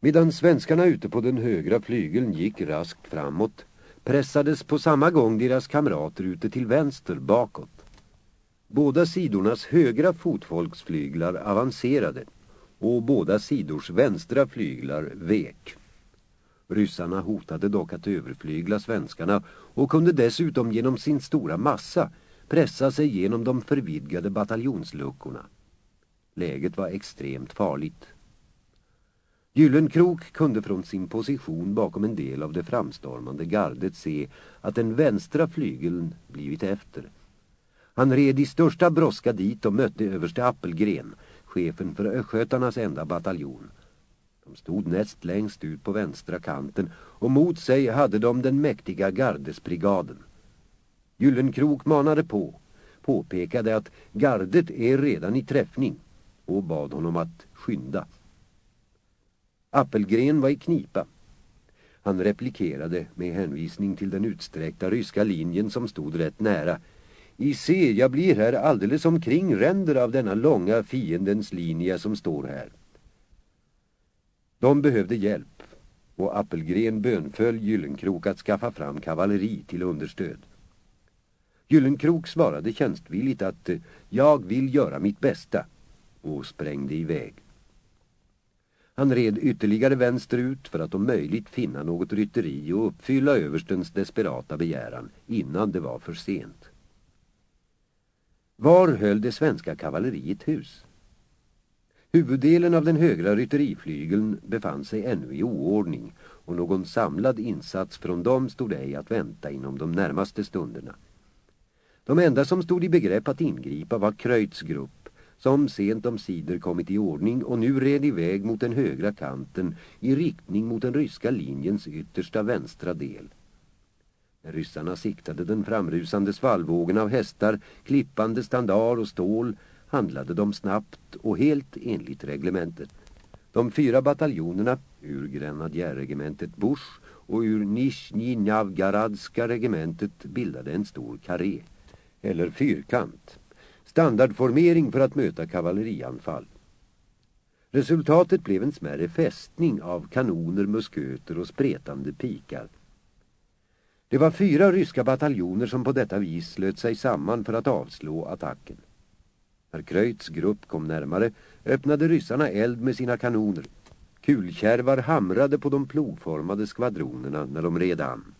Medan svenskarna ute på den högra flygeln gick raskt framåt pressades på samma gång deras kamrater ute till vänster bakåt. Båda sidornas högra fotfolksflyglar avancerade och båda sidors vänstra flyglar vek. Ryssarna hotade dock att överflygla svenskarna och kunde dessutom genom sin stora massa pressa sig genom de förvidgade bataljonsluckorna. Läget var extremt farligt. Gyllenkrok kunde från sin position bakom en del av det framstormande gardet se att den vänstra flygeln blivit efter. Han red i största brådska dit och mötte överste Appelgren, chefen för Öskötarnas enda bataljon. De stod näst längst ut på vänstra kanten och mot sig hade de den mäktiga gardesbrigaden. Gyllenkrok manade på, påpekade att gardet är redan i träffning och bad honom att skynda. Appelgren var i knipa. Han replikerade med hänvisning till den utsträckta ryska linjen som stod rätt nära. I se, jag blir här alldeles omkring ränder av denna långa fiendens linje som står här. De behövde hjälp och Appelgren bönföll Gyllenkrok att skaffa fram kavalleri till understöd. Gyllenkrok svarade tjänstvilligt att jag vill göra mitt bästa och sprängde iväg. Han red ytterligare vänsterut för att om möjligt finna något rytteri och uppfylla överstens desperata begäran innan det var för sent. Var höll det svenska kavalleriet hus? Huvuddelen av den högra rytteriflygeln befann sig ännu i oordning och någon samlad insats från dem stod ej att vänta inom de närmaste stunderna. De enda som stod i begrepp att ingripa var Kröjts grupp som sent om sidor kommit i ordning och nu red iväg mot den högra kanten i riktning mot den ryska linjens yttersta vänstra del. När ryssarna siktade den framrusande svallvågen av hästar, klippande standard och stål handlade de snabbt och helt enligt reglementet. De fyra bataljonerna ur grenadjärregementet Bush och ur Nizjnij Novgorodska regementet bildade en stor karé, eller fyrkant standardformering för att möta kavallerianfall. Resultatet blev en smärre fästning av kanoner, musköter och spretande pikar. Det var fyra ryska bataljoner som på detta vis slöt sig samman för att avslå attacken. När Kröjts grupp kom närmare öppnade ryssarna eld med sina kanoner. Kulkärvar hamrade på de plogformade skvadronerna när de red an.